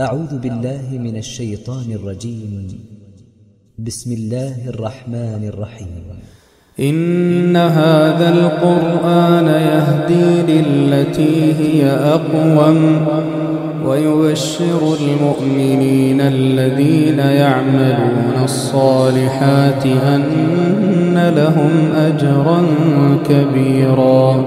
أعوذ بالله من الشيطان الرجيم. بسم الله الرحمن الرحيم. إن هذا القرآن يهدي للتي هي أقوم ويبشر المؤمنين الذين يعملون الصالحات أن لهم أجرا كبيرا.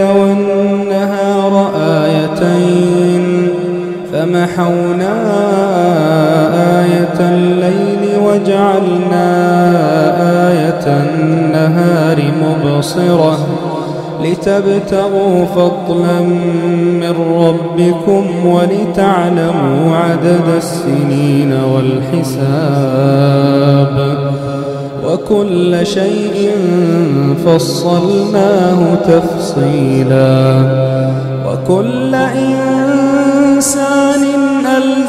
فمحونا آية الليل وجعلنا آية النهار مبصرة لتبتغوا فضلا من ربكم ولتعلموا عدد السنين والحساب وكل شيء فصلناه تفصيلا وكل إنسان